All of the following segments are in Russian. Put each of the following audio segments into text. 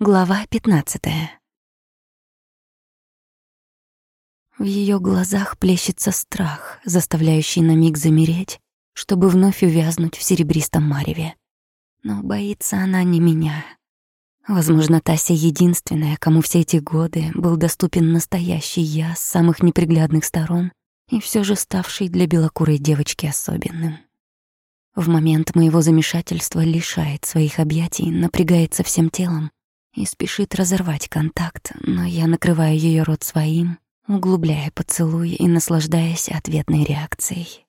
Глава 15. В ее глазах плещется страх, заставляющий на миг замереть, чтобы вновь увязнуть в серебристом мареве. Но боится она не меня. Возможно, Тася единственная, кому все эти годы был доступен настоящий я с самых неприглядных сторон и все же ставший для белокурой девочки особенным. В момент моего замешательства лишает своих объятий, напрягается всем телом, и спешит разорвать контакт, но я накрываю ее рот своим, углубляя поцелуй и наслаждаясь ответной реакцией.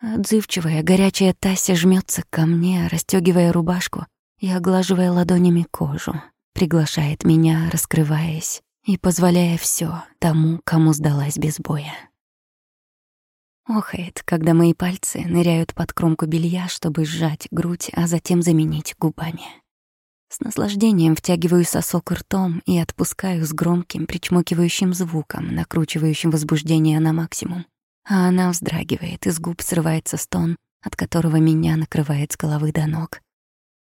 Отзывчивая, горячая Тася жмется ко мне, расстегивая рубашку и оглаживая ладонями кожу, приглашает меня, раскрываясь и позволяя все тому, кому сдалась без боя. Охает, когда мои пальцы ныряют под кромку белья, чтобы сжать грудь, а затем заменить губами. С наслаждением втягиваю сосок ртом и отпускаю с громким причмокивающим звуком, накручивающим возбуждение на максимум. А она вздрагивает, из губ срывается стон, от которого меня накрывает с головы до ног.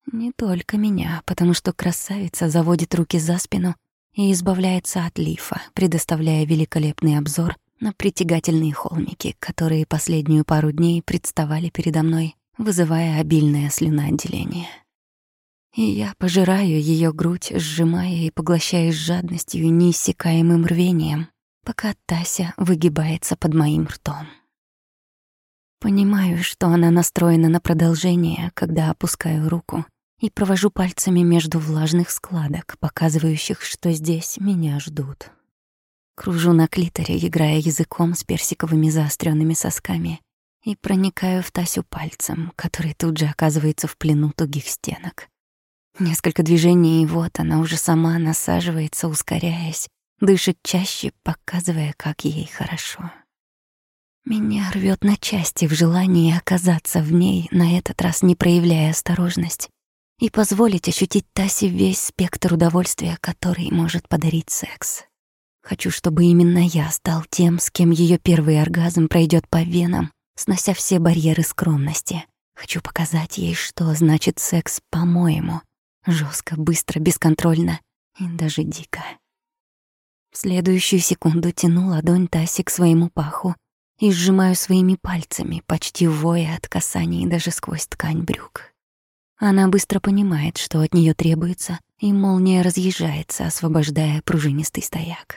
Не только меня, потому что красавица заводит руки за спину и избавляется от лифа, предоставляя великолепный обзор на притягательные холмики, которые последнюю пару дней представали передо мной, вызывая обильное слюноотделение и я пожираю ее грудь, сжимая и поглощая с жадностью и неиссякаемым рвением, пока Тася выгибается под моим ртом. Понимаю, что она настроена на продолжение, когда опускаю руку и провожу пальцами между влажных складок, показывающих, что здесь меня ждут. Кружу на клиторе, играя языком с персиковыми заостренными сосками, и проникаю в Тасю пальцем, который тут же оказывается в плену тугих стенок. Несколько движений, и вот она уже сама насаживается, ускоряясь, дышит чаще, показывая, как ей хорошо. Меня рвет на части в желании оказаться в ней, на этот раз не проявляя осторожность, и позволить ощутить Тасе весь спектр удовольствия, который может подарить секс. Хочу, чтобы именно я стал тем, с кем ее первый оргазм пройдет по венам, снося все барьеры скромности. Хочу показать ей, что значит секс по-моему, Жестко, быстро, бесконтрольно и даже дико. В следующую секунду тяну ладонь Таси к своему паху и сжимаю своими пальцами, почти воя от касаний даже сквозь ткань брюк. Она быстро понимает, что от нее требуется, и молния разъезжается, освобождая пружинистый стояк.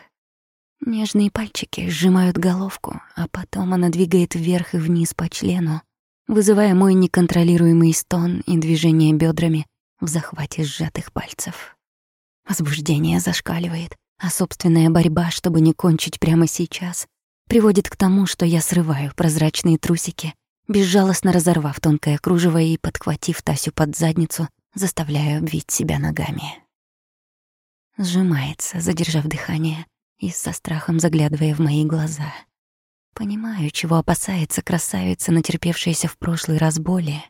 Нежные пальчики сжимают головку, а потом она двигает вверх и вниз по члену, вызывая мой неконтролируемый стон и движение бедрами, в захвате сжатых пальцев. Возбуждение зашкаливает, а собственная борьба, чтобы не кончить прямо сейчас, приводит к тому, что я срываю прозрачные трусики, безжалостно разорвав тонкое кружево и, подхватив Тасю под задницу, заставляю обвить себя ногами. Сжимается, задержав дыхание и со страхом заглядывая в мои глаза. Понимаю, чего опасается красавица, натерпевшаяся в прошлый раз боли,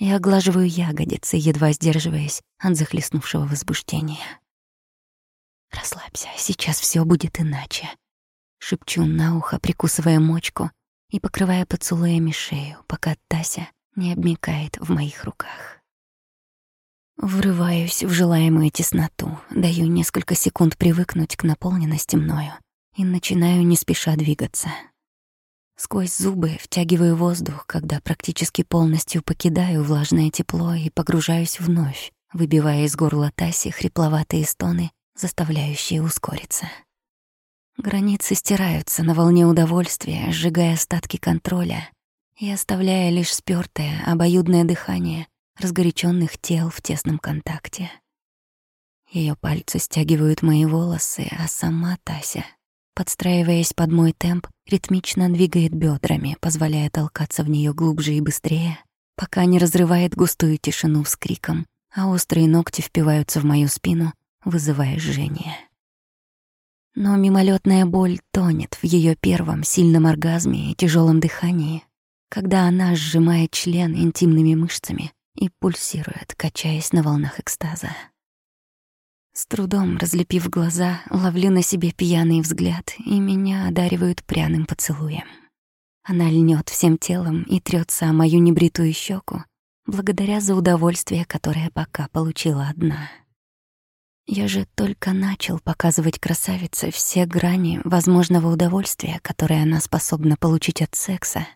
и оглаживаю ягодицы, едва сдерживаясь от захлестнувшего возбуждения. «Расслабься, сейчас все будет иначе», — шепчу на ухо, прикусывая мочку и покрывая поцелуями шею, пока Тася не обмикает в моих руках. Врываюсь в желаемую тесноту, даю несколько секунд привыкнуть к наполненности мною и начинаю не спеша двигаться. Сквозь зубы втягиваю воздух, когда практически полностью покидаю влажное тепло и погружаюсь вновь, выбивая из горла Таси хрипловатые стоны, заставляющие ускориться. Границы стираются на волне удовольствия, сжигая остатки контроля и оставляя лишь спёртое, обоюдное дыхание разгоряченных тел в тесном контакте. Ее пальцы стягивают мои волосы, а сама Тася — подстраиваясь под мой темп, ритмично двигает бедрами, позволяя толкаться в нее глубже и быстрее, пока не разрывает густую тишину с криком, а острые ногти впиваются в мою спину, вызывая жжение. Но мимолетная боль тонет в ее первом сильном оргазме и тяжелом дыхании, когда она сжимает член интимными мышцами и пульсирует, качаясь на волнах экстаза. С трудом разлепив глаза, ловлю на себе пьяный взгляд, и меня одаривают пряным поцелуем. Она льнет всем телом и трется о мою небритую щеку, благодаря за удовольствие, которое пока получила одна. Я же только начал показывать красавице все грани возможного удовольствия, которое она способна получить от секса.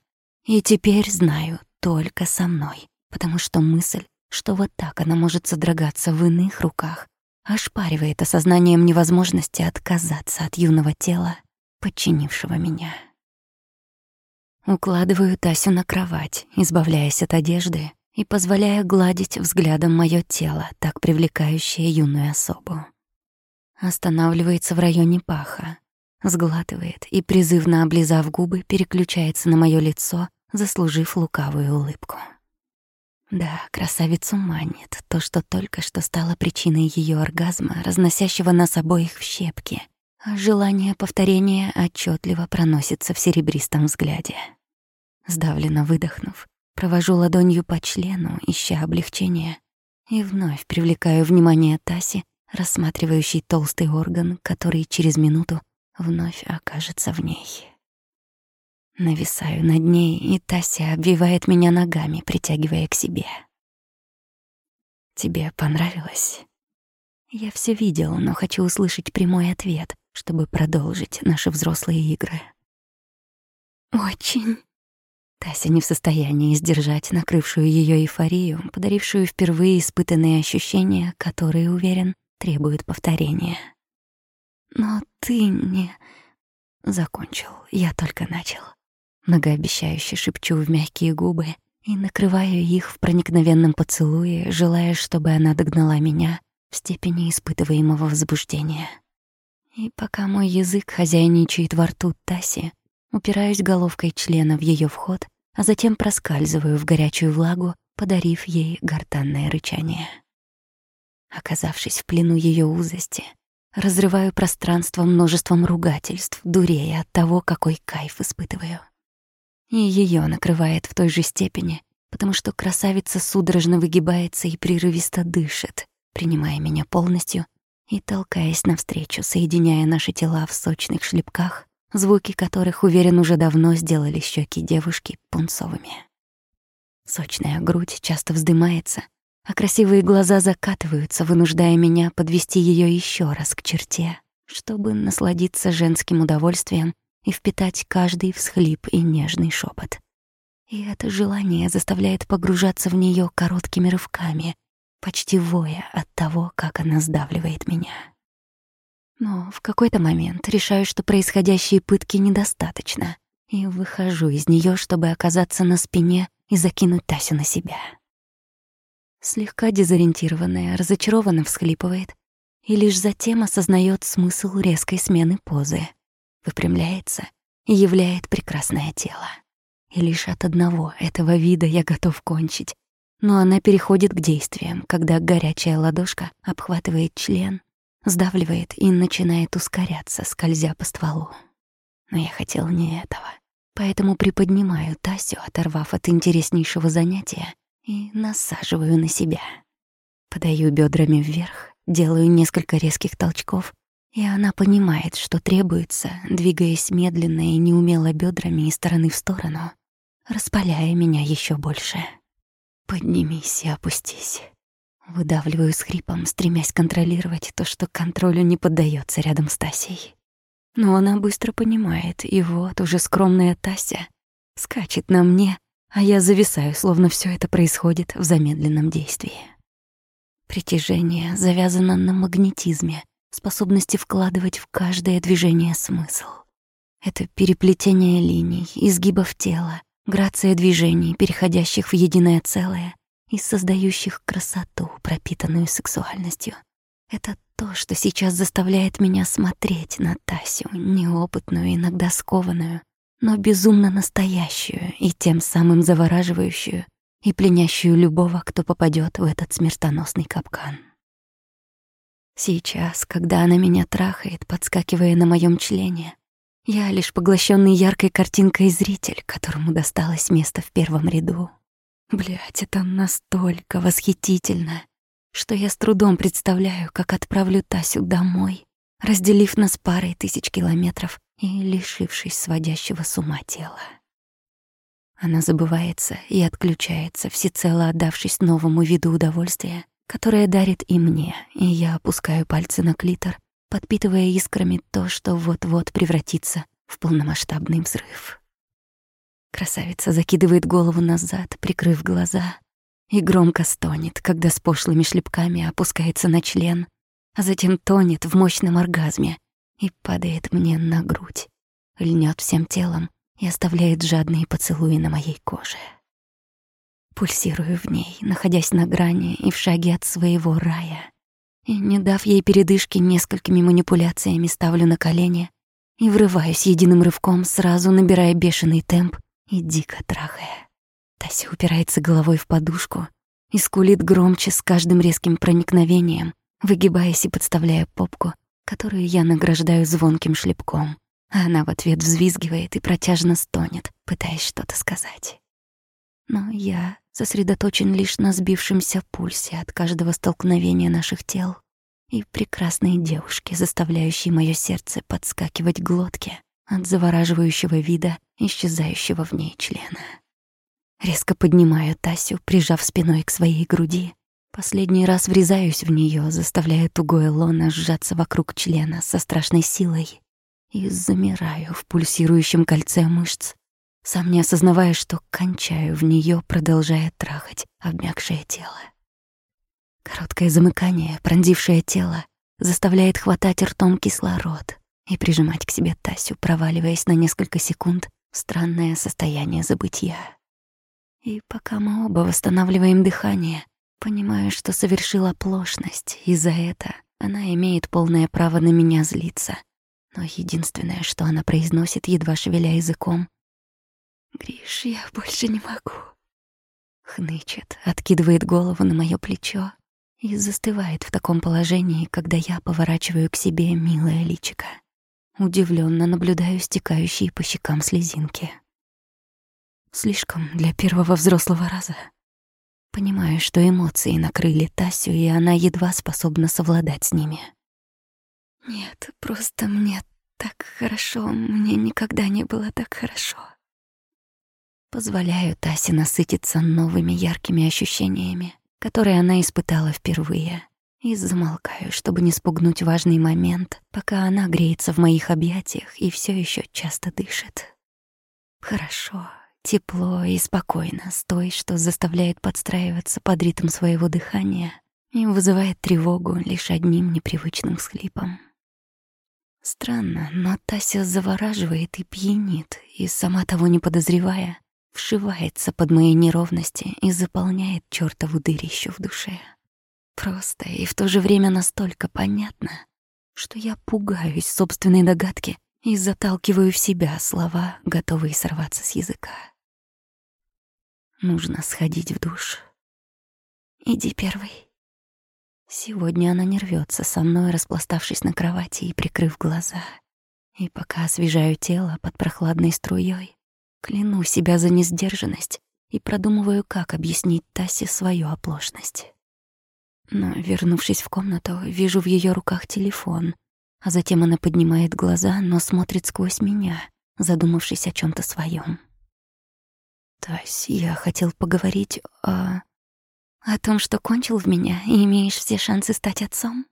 И теперь знаю только со мной, потому что мысль, что вот так она может содрогаться в иных руках, ошпаривает осознанием невозможности отказаться от юного тела, подчинившего меня. Укладываю Тасю на кровать, избавляясь от одежды и позволяя гладить взглядом моё тело, так привлекающее юную особу. Останавливается в районе паха, сглатывает и, призывно облизав губы, переключается на моё лицо, заслужив лукавую улыбку. Да, красавицу манит то, что только что стало причиной её оргазма, разносящего нас обоих в щепки — а желание повторения отчетливо проносится в серебристом взгляде. Сдавленно выдохнув, провожу ладонью по члену, ища облегчения, и вновь привлекаю внимание Таси, рассматривающей толстый орган, который через минуту вновь окажется в ней. Нависаю над ней, и Тася обвивает меня ногами, притягивая к себе. «Тебе понравилось?» Я все видел, но хочу услышать прямой ответ, чтобы продолжить наши взрослые игры. «Очень». Тася не в состоянии сдержать накрывшую ее эйфорию, подарившую впервые испытанные ощущения, которые, уверен, требуют повторения. «Но ты не...» Закончил, я только начал. Многообещающе шепчу в мягкие губы и накрываю их в проникновенном поцелуе, желая, чтобы она догнала меня в степени испытываемого возбуждения. И пока мой язык хозяйничает во рту Таси, упираюсь головкой члена в ее вход, а затем проскальзываю в горячую влагу, подарив ей гортанное рычание. Оказавшись в плену ее узости, разрываю пространство множеством ругательств, дурея от того, какой кайф испытываю. И ее накрывает в той же степени, потому что красавица судорожно выгибается и прерывисто дышит, принимая меня полностью и толкаясь навстречу, соединяя наши тела в сочных шлепках, звуки которых, уверен, уже давно сделали щеки девушки пунцовыми. Сочная грудь часто вздымается, а красивые глаза закатываются, вынуждая меня подвести ее еще раз к черте, чтобы насладиться женским удовольствием и впитать каждый всхлип и нежный шепот. И это желание заставляет погружаться в нее короткими рывками, почти воя от того, как она сдавливает меня. Но в какой-то момент решаю, что происходящие пытки недостаточно, и выхожу из нее, чтобы оказаться на спине и закинуть Тасю на себя. Слегка дезориентированная, разочарованно всхлипывает и лишь затем осознает смысл резкой смены позы, выпрямляется и являет прекрасное тело. И лишь от одного этого вида я готов кончить, но она переходит к действиям, когда горячая ладошка обхватывает член, сдавливает и начинает ускоряться, скользя по стволу. Но я хотел не этого, поэтому приподнимаю Тасю, оторвав от интереснейшего занятия, и насаживаю на себя. Подаю бедрами вверх, делаю несколько резких толчков, и она понимает, что требуется, двигаясь медленно и неумело бедрами из стороны в сторону, распаляя меня еще больше. Поднимись и опустись. Выдавливаю с хрипом, стремясь контролировать то, что контролю не поддается рядом с Тасей. Но она быстро понимает, и вот уже скромная Тася скачет на мне, а я зависаю, словно все это происходит в замедленном действии. Притяжение завязано на магнетизме, способности вкладывать в каждое движение смысл. Это переплетение линий, изгибов тела, грация движений, переходящих в единое целое и создающих красоту, пропитанную сексуальностью. Это то, что сейчас заставляет меня смотреть на Тасю, неопытную, иногда скованную, но безумно настоящую и тем самым завораживающую и пленящую любого, кто попадет в этот смертоносный капкан. Сейчас, когда она меня трахает, подскакивая на моем члене, я лишь поглощенный яркой картинкой зритель, которому досталось место в первом ряду. Блять, это настолько восхитительно, что я с трудом представляю, как отправлю Тасю домой, разделив нас парой тысяч километров и лишившись сводящего с ума тела. Она забывается и отключается, всецело отдавшись новому виду удовольствия, которое дарит и мне, и я опускаю пальцы на клитор, подпитывая искрами то, что вот-вот превратится в полномасштабный взрыв. Красавица закидывает голову назад, прикрыв глаза, и громко стонет, когда с пошлыми шлепками опускается на член, а затем тонет в мощном оргазме и падает мне на грудь, льнет всем телом и оставляет жадные поцелуи на моей коже. Пульсирую в ней, находясь на грани и в шаге от своего рая. И, не дав ей передышки несколькими манипуляциями, ставлю на колени и врываюсь единым рывком, сразу набирая бешеный темп и дико трахая. Тася упирается головой в подушку и скулит громче с каждым резким проникновением, выгибаясь и подставляя попку, которую я награждаю звонким шлепком, а она в ответ взвизгивает и протяжно стонет, пытаясь что-то сказать. Но я сосредоточен лишь на сбившемся пульсе от каждого столкновения наших тел и прекрасной девушке, заставляющей моё сердце подскакивать глотке от завораживающего вида исчезающего в ней члена. Резко поднимаю Тасю, прижав спиной к своей груди. Последний раз врезаюсь в неё, заставляя тугое лоно сжаться вокруг члена со страшной силой и замираю в пульсирующем кольце мышц, сам не осознавая, что кончаю в неё, продолжая трахать обмякшее тело. Короткое замыкание, пронзившее тело, заставляет хватать ртом кислород и прижимать к себе Тасю, проваливаясь на несколько секунд в странное состояние забытия. И пока мы оба восстанавливаем дыхание, понимаю, что совершила оплошность, и за это она имеет полное право на меня злиться. Но единственное, что она произносит, едва шевеля языком, «Гриш, я больше не могу». Хнычет, откидывает голову на моё плечо и застывает в таком положении, когда я поворачиваю к себе милое личико. Удивленно наблюдаю стекающие по щекам слезинки. Слишком для первого взрослого раза. Понимаю, что эмоции накрыли Тасю, и она едва способна совладать с ними. Нет, просто мне так хорошо, мне никогда не было так хорошо. Позволяю Тасе насытиться новыми яркими ощущениями, которые она испытала впервые, и замолкаю, чтобы не спугнуть важный момент, пока она греется в моих объятиях и все еще часто дышит. Хорошо, Тепло и спокойно, с той, что заставляет подстраиваться под ритм своего дыхания и вызывает тревогу лишь одним непривычным схлипом. Странно, но Тася завораживает и пьянит, и, сама того не подозревая, вшивается под мои неровности и заполняет чёртову дырищу в душе. Просто и в то же время настолько понятно, что я пугаюсь собственной догадки и заталкиваю в себя слова, готовые сорваться с языка. Нужно сходить в душ. Иди первый. Сегодня она не рвется со мной, распластавшись на кровати и прикрыв глаза. И пока освежаю тело под прохладной струей, кляну себя за несдержанность и продумываю, как объяснить Тасе свою оплошность. Но, вернувшись в комнату, вижу в ее руках телефон, а затем она поднимает глаза, но смотрит сквозь меня, задумавшись о чем то своем. Тась, я хотел поговорить о... О том, что кончил в меня и имеешь все шансы стать отцом?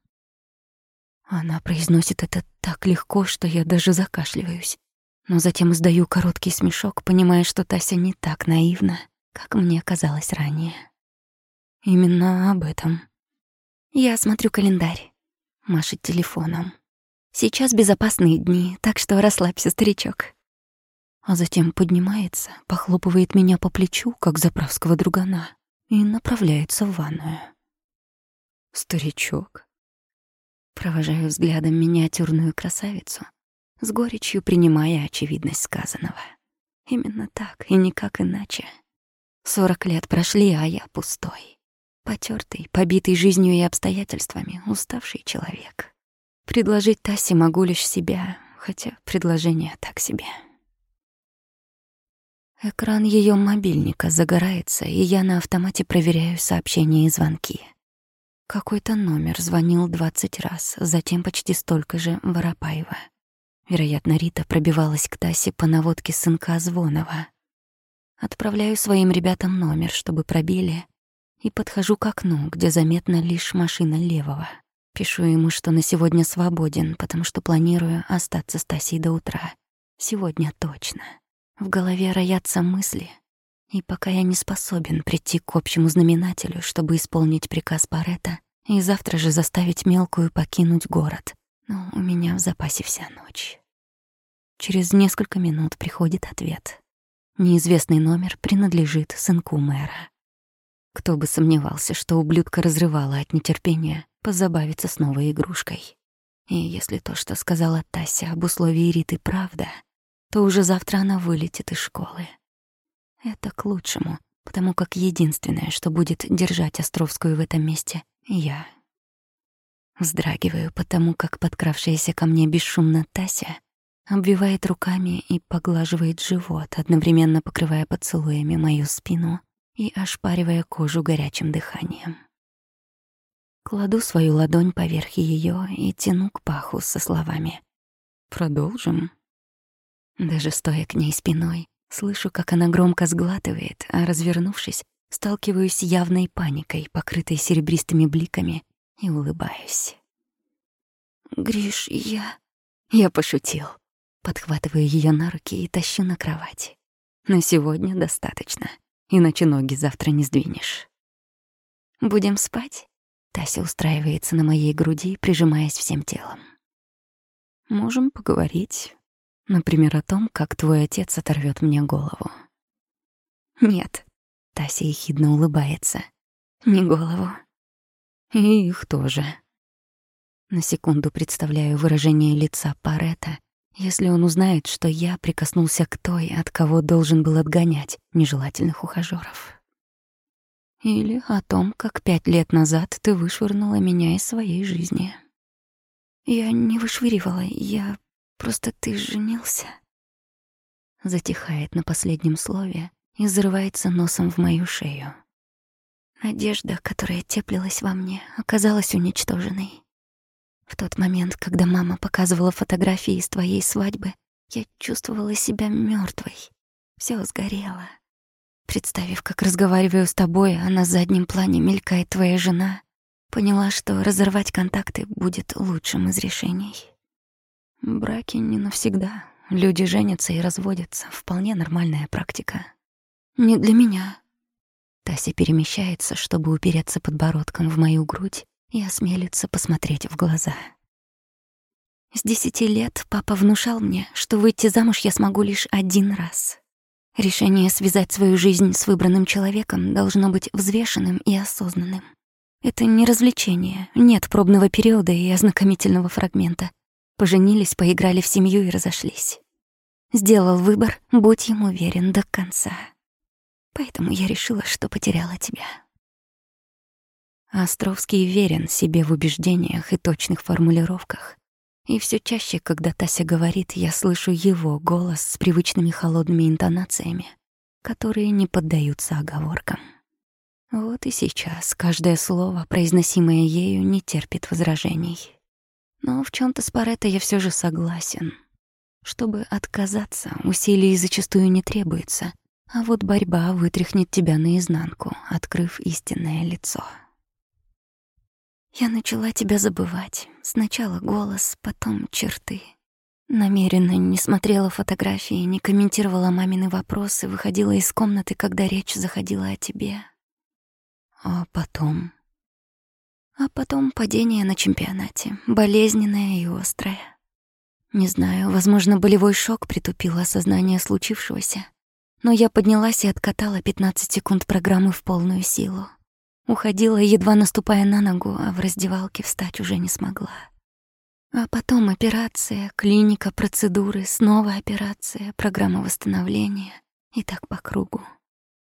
Она произносит это так легко, что я даже закашливаюсь. Но затем издаю короткий смешок, понимая, что Тася не так наивна, как мне казалось ранее. Именно об этом. Я смотрю календарь. Машет телефоном. Сейчас безопасные дни, так что расслабься, старичок а затем поднимается, похлопывает меня по плечу, как заправского другана, и направляется в ванную. Старичок. Провожаю взглядом миниатюрную красавицу, с горечью принимая очевидность сказанного. Именно так и никак иначе. Сорок лет прошли, а я пустой. Потертый, побитый жизнью и обстоятельствами, уставший человек. Предложить Тасе могу лишь себя, хотя предложение так себе. Экран ее мобильника загорается, и я на автомате проверяю сообщения и звонки. Какой-то номер звонил двадцать раз, затем почти столько же Воропаева. Вероятно, Рита пробивалась к Тасе по наводке сынка Звонова. Отправляю своим ребятам номер, чтобы пробили, и подхожу к окну, где заметна лишь машина левого. Пишу ему, что на сегодня свободен, потому что планирую остаться с Тасей до утра. Сегодня точно. В голове роятся мысли, и пока я не способен прийти к общему знаменателю, чтобы исполнить приказ Парета, и завтра же заставить мелкую покинуть город, но у меня в запасе вся ночь. Через несколько минут приходит ответ. Неизвестный номер принадлежит сынку мэра. Кто бы сомневался, что ублюдка разрывала от нетерпения позабавиться с новой игрушкой. И если то, что сказала Тася об условии Риты, правда, то уже завтра она вылетит из школы. Это к лучшему, потому как единственное, что будет держать Островскую в этом месте — я. Вздрагиваю, потому как подкравшаяся ко мне бесшумно Тася обвивает руками и поглаживает живот, одновременно покрывая поцелуями мою спину и ошпаривая кожу горячим дыханием. Кладу свою ладонь поверх ее и тяну к паху со словами «Продолжим». Даже стоя к ней спиной, слышу, как она громко сглатывает, а, развернувшись, сталкиваюсь с явной паникой, покрытой серебристыми бликами, и улыбаюсь. «Гриш, я...» Я пошутил. Подхватываю ее на руки и тащу на кровать. На сегодня достаточно иначе ноги завтра не сдвинешь. «Будем спать?» Тася устраивается на моей груди, прижимаясь всем телом. «Можем поговорить. Например, о том, как твой отец оторвет мне голову». «Нет», — Тася ехидно улыбается. «Не голову». «И их тоже». На секунду представляю выражение лица Парета, если он узнает, что я прикоснулся к той, от кого должен был отгонять нежелательных ухажёров. Или о том, как пять лет назад ты вышвырнула меня из своей жизни. Я не вышвыривала, я... Просто ты женился. Затихает на последнем слове и взрывается носом в мою шею. Одежда, которая теплилась во мне, оказалась уничтоженной. В тот момент, когда мама показывала фотографии из твоей свадьбы, я чувствовала себя мертвой. Все сгорело. Представив, как разговариваю с тобой, а на заднем плане мелькает твоя жена, поняла, что разорвать контакты будет лучшим из решений. Браки не навсегда. Люди женятся и разводятся. Вполне нормальная практика. Не для меня. Тася перемещается, чтобы упереться подбородком в мою грудь и осмелиться посмотреть в глаза. С десяти лет папа внушал мне, что выйти замуж я смогу лишь один раз. Решение связать свою жизнь с выбранным человеком должно быть взвешенным и осознанным. Это не развлечение, нет пробного периода и ознакомительного фрагмента. Поженились, поиграли в семью и разошлись. Сделал выбор, будь ему верен до конца. Поэтому я решила, что потеряла тебя. Островский верен себе в убеждениях и точных формулировках. И все чаще, когда Тася говорит, я слышу его голос с привычными холодными интонациями, которые не поддаются оговоркам. Вот и сейчас каждое слово, произносимое ею, не терпит возражений. Но в чем то с Паретто я все же согласен. Чтобы отказаться, усилий зачастую не требуется, а вот борьба вытряхнет тебя наизнанку, открыв истинное лицо. Я начала тебя забывать. Сначала голос, потом черты. Намеренно не смотрела фотографии, не комментировала мамины вопросы, выходила из комнаты, когда речь заходила о тебе. А потом... А потом падение на чемпионате, болезненное и острое. Не знаю, возможно, болевой шок притупил осознание случившегося, но я поднялась и откатала 15 секунд программы в полную силу. Уходила, едва наступая на ногу, а в раздевалке встать уже не смогла. А потом операция, клиника, процедуры, снова операция, программа восстановления. И так по кругу.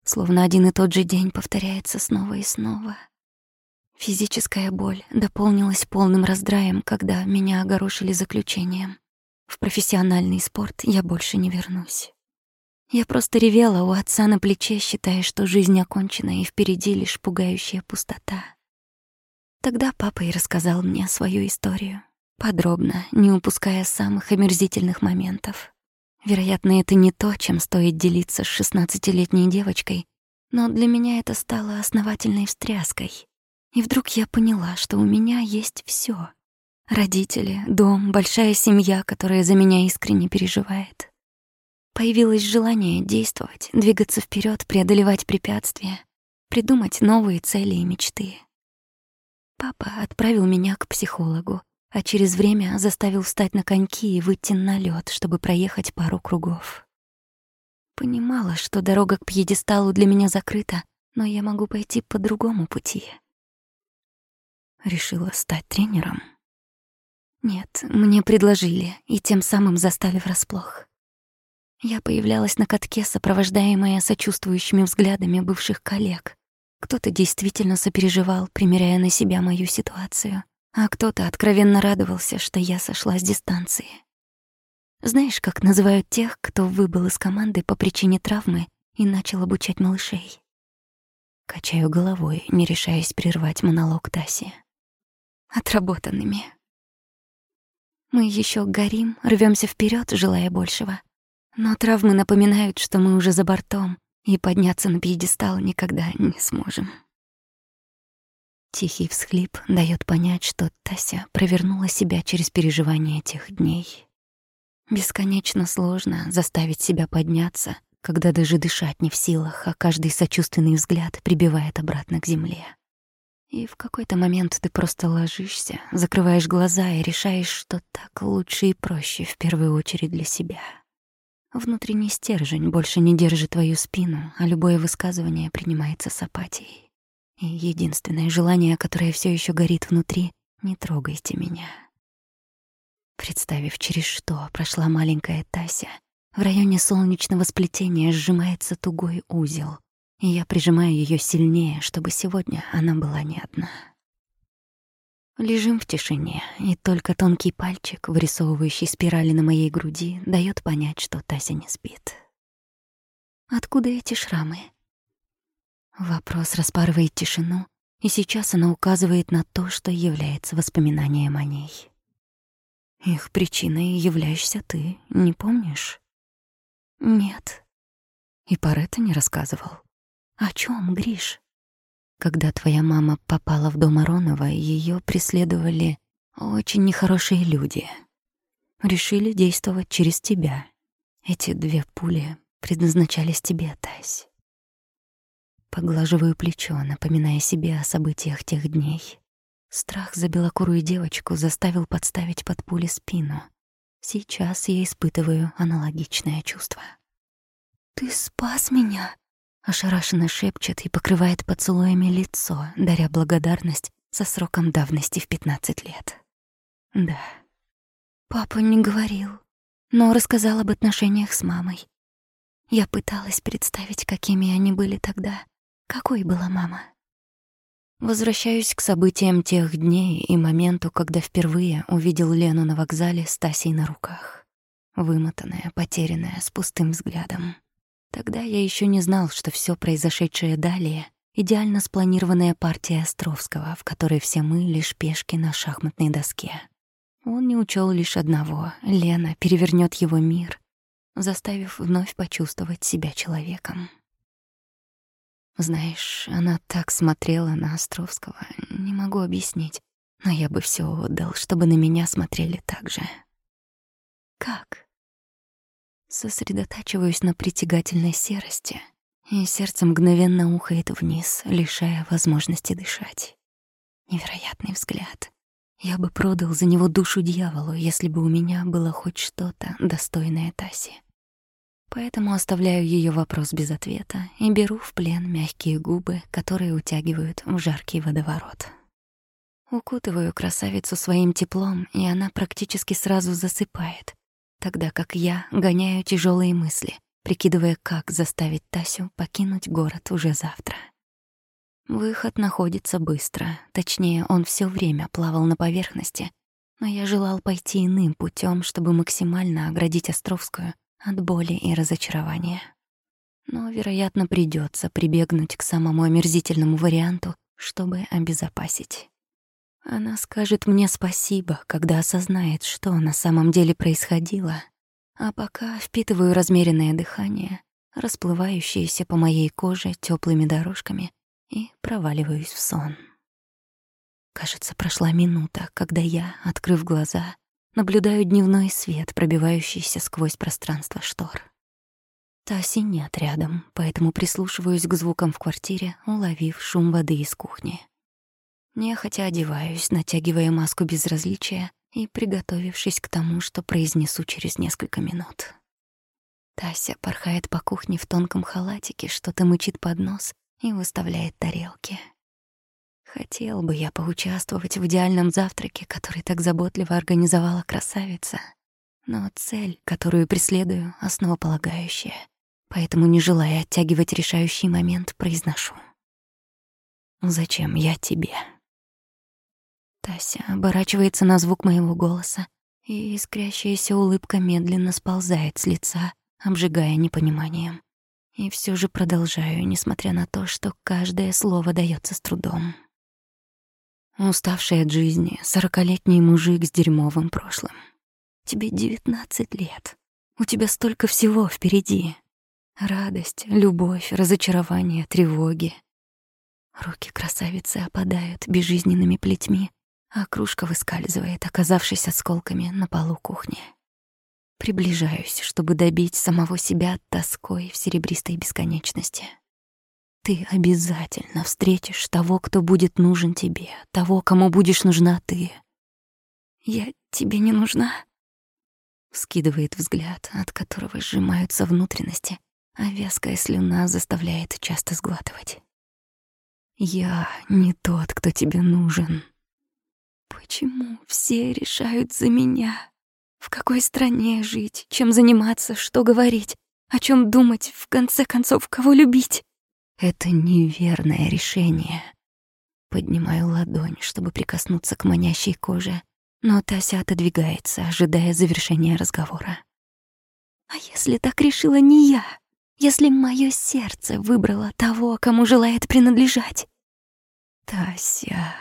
Словно один и тот же день повторяется снова и снова. Физическая боль дополнилась полным раздраем, когда меня огорошили заключением. В профессиональный спорт я больше не вернусь. Я просто ревела у отца на плече, считая, что жизнь окончена и впереди лишь пугающая пустота. Тогда папа и рассказал мне свою историю, подробно, не упуская самых омерзительных моментов. Вероятно, это не то, чем стоит делиться с шестнадцатилетней девочкой, Но для меня это стало основательной встряской. И вдруг я поняла, что у меня есть все: Родители, дом, большая семья, которая за меня искренне переживает. Появилось желание действовать, двигаться вперед, преодолевать препятствия, придумать новые цели и мечты. Папа отправил меня к психологу, а через время заставил встать на коньки и выйти на лед, чтобы проехать пару кругов. Понимала, что дорога к пьедесталу для меня закрыта, но я могу пойти по другому пути. Решила стать тренером. Нет, мне предложили, и тем самым заставив врасплох. Я появлялась на катке, сопровождаемая сочувствующими взглядами бывших коллег. Кто-то действительно сопереживал, примеряя на себя мою ситуацию, а кто-то откровенно радовался, что я сошла с дистанции. Знаешь, как называют тех, кто выбыл из команды по причине травмы и начал обучать малышей? Качаю головой, не решаясь прервать монолог Таси. Отработанными. Мы еще горим, рвемся вперед, желая большего. Но травмы напоминают, что мы уже за бортом, и подняться на пьедестал никогда не сможем. Тихий всхлип дает понять, что Тася провернула себя через переживания тех дней. Бесконечно сложно заставить себя подняться, когда даже дышать не в силах, а каждый сочувственный взгляд прибивает обратно к земле. И в какой-то момент ты просто ложишься, закрываешь глаза и решаешь, что так лучше и проще в первую очередь для себя. Внутренний стержень больше не держит твою спину, а любое высказывание принимается с апатией. И единственное желание, которое все еще горит внутри — не трогайте меня. Представив, через что прошла маленькая Тася, в районе солнечного сплетения сжимается тугой узел, и я прижимаю ее сильнее, чтобы сегодня она была не одна. Лежим в тишине, и только тонкий пальчик, вырисовывающий спирали на моей груди, дает понять, что Тася не спит. Откуда эти шрамы? Вопрос распарывает тишину, и сейчас она указывает на то, что является воспоминанием о ней. Их причиной являешься ты, не помнишь? Нет. И Паретта не рассказывал. О чем, Гриш? Когда твоя мама попала в дом Аронова, ее преследовали очень нехорошие люди. Решили действовать через тебя. Эти две пули предназначались тебе, Тась. Поглаживаю плечо, напоминая себе о событиях тех дней. Страх за белокурую девочку заставил подставить под пули спину. Сейчас я испытываю аналогичное чувство. «Ты спас меня!» Ошарашенно шепчет и покрывает поцелуями лицо, даря благодарность со сроком давности в 15 лет. Да. Папа не говорил, но рассказал об отношениях с мамой. Я пыталась представить, какими они были тогда. Какой была мама? Возвращаюсь к событиям тех дней и моменту, когда впервые увидел Лену на вокзале с Тасей на руках. Вымотанная, потерянная, с пустым взглядом. Тогда я еще не знал, что все произошедшее далее — идеально спланированная партия Островского, в которой все мы — лишь пешки на шахматной доске. Он не учел лишь одного — Лена перевернет его мир, заставив вновь почувствовать себя человеком. Знаешь, она так смотрела на Островского, не могу объяснить, но я бы все отдал, чтобы на меня смотрели так же. Как? Сосредотачиваюсь на притягательной серости, и сердце мгновенно ухает вниз, лишая возможности дышать. Невероятный взгляд. Я бы продал за него душу дьяволу, если бы у меня было хоть что-то достойное Таси. Поэтому оставляю ее вопрос без ответа и беру в плен мягкие губы, которые утягивают в жаркий водоворот. Укутываю красавицу своим теплом, и она практически сразу засыпает, тогда как я гоняю тяжелые мысли, прикидывая, как заставить Тасю покинуть город уже завтра. Выход находится быстро, точнее, он все время плавал на поверхности, но я желал пойти иным путем, чтобы максимально оградить Островскую от боли и разочарования. Но, вероятно, придется прибегнуть к самому омерзительному варианту, чтобы обезопасить. Она скажет мне спасибо, когда осознает, что на самом деле происходило. А пока впитываю размеренное дыхание расплывающиеся по моей коже теплыми дорожками, и проваливаюсь в сон. Кажется, прошла минута, когда я, открыв глаза, наблюдаю дневной свет, пробивающийся сквозь пространство штор. Таси нет рядом, поэтому прислушиваюсь к звукам в квартире, уловив шум воды из кухни. Нехотя одеваюсь, натягивая маску безразличия и приготовившись к тому, что произнесу через несколько минут. Тася порхает по кухне в тонком халатике, что-то мычит под нос и выставляет тарелки. Хотел бы я поучаствовать в идеальном завтраке, который так заботливо организовала красавица. Но цель, которую преследую, основополагающая. Поэтому, не желая оттягивать решающий момент, произношу. «Зачем я тебе?» Тася оборачивается на звук моего голоса, и искрящаяся улыбка медленно сползает с лица, обжигая непониманием. И все же продолжаю, несмотря на то, что каждое слово дается с трудом. Уставший от жизни, сорокалетний мужик с дерьмовым прошлым. Тебе девятнадцать лет. У тебя столько всего впереди. Радость, любовь, разочарование, тревоги. Руки красавицы опадают безжизненными плетьми, а кружка выскальзывает, оказавшись осколками на полу кухни. Приближаюсь, чтобы добить самого себя тоской в серебристой бесконечности. Ты обязательно встретишь того, кто будет нужен тебе, того, кому будешь нужна ты. Я тебе не нужна? Скидывает взгляд, от которого сжимаются внутренности, а вязкая слюна заставляет часто сглатывать. Я не тот, кто тебе нужен. Почему все решают за меня? В какой стране жить, чем заниматься, что говорить, о чем думать, в конце концов, кого любить? Это неверное решение. Поднимаю ладонь, чтобы прикоснуться к манящей коже, но Тася отодвигается, ожидая завершения разговора. А если так решила не я? Если мое сердце выбрало того, кому желает принадлежать? Тася...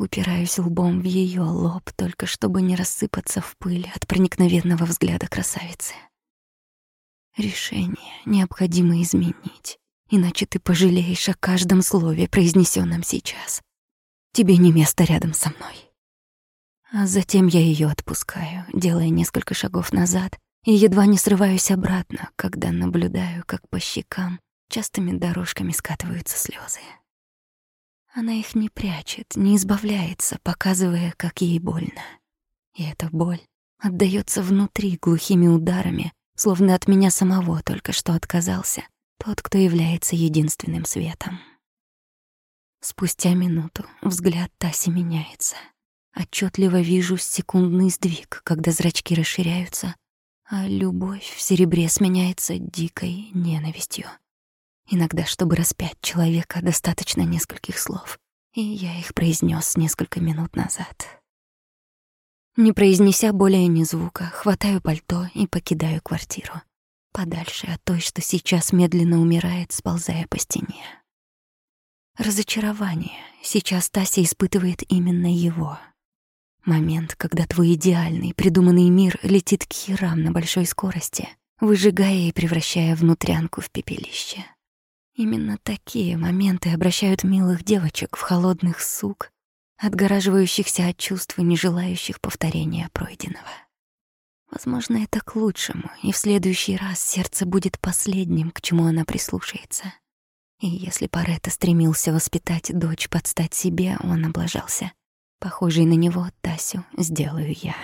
Упираюсь лбом в ее лоб, только чтобы не рассыпаться в пыль от проникновенного взгляда красавицы. Решение необходимо изменить, иначе ты пожалеешь о каждом слове, произнесенном сейчас. Тебе не место рядом со мной. А затем я ее отпускаю, делая несколько шагов назад, и едва не срываюсь обратно, когда наблюдаю, как по щекам частыми дорожками скатываются слезы. Она их не прячет, не избавляется, показывая, как ей больно. И эта боль отдаётся внутри глухими ударами, словно от меня самого только что отказался тот, кто является единственным светом. Спустя минуту взгляд Таси меняется. Отчетливо вижу секундный сдвиг, когда зрачки расширяются, а любовь в серебре сменяется дикой ненавистью. Иногда, чтобы распять человека, достаточно нескольких слов, и я их произнес несколько минут назад. Не произнеся более ни звука, хватаю пальто и покидаю квартиру, подальше от той, что сейчас медленно умирает, сползая по стене. Разочарование. Сейчас Тася испытывает именно его. Момент, когда твой идеальный, придуманный мир летит к херам на большой скорости, выжигая и превращая внутрянку в пепелище. Именно такие моменты обращают милых девочек в холодных сук, отгораживающихся от чувств и не желающих повторения пройденного. Возможно, это к лучшему, и в следующий раз сердце будет последним, к чему она прислушается. И если Паретто стремился воспитать дочь под стать себе, он облажался. Похожей на него Тасю сделаю я.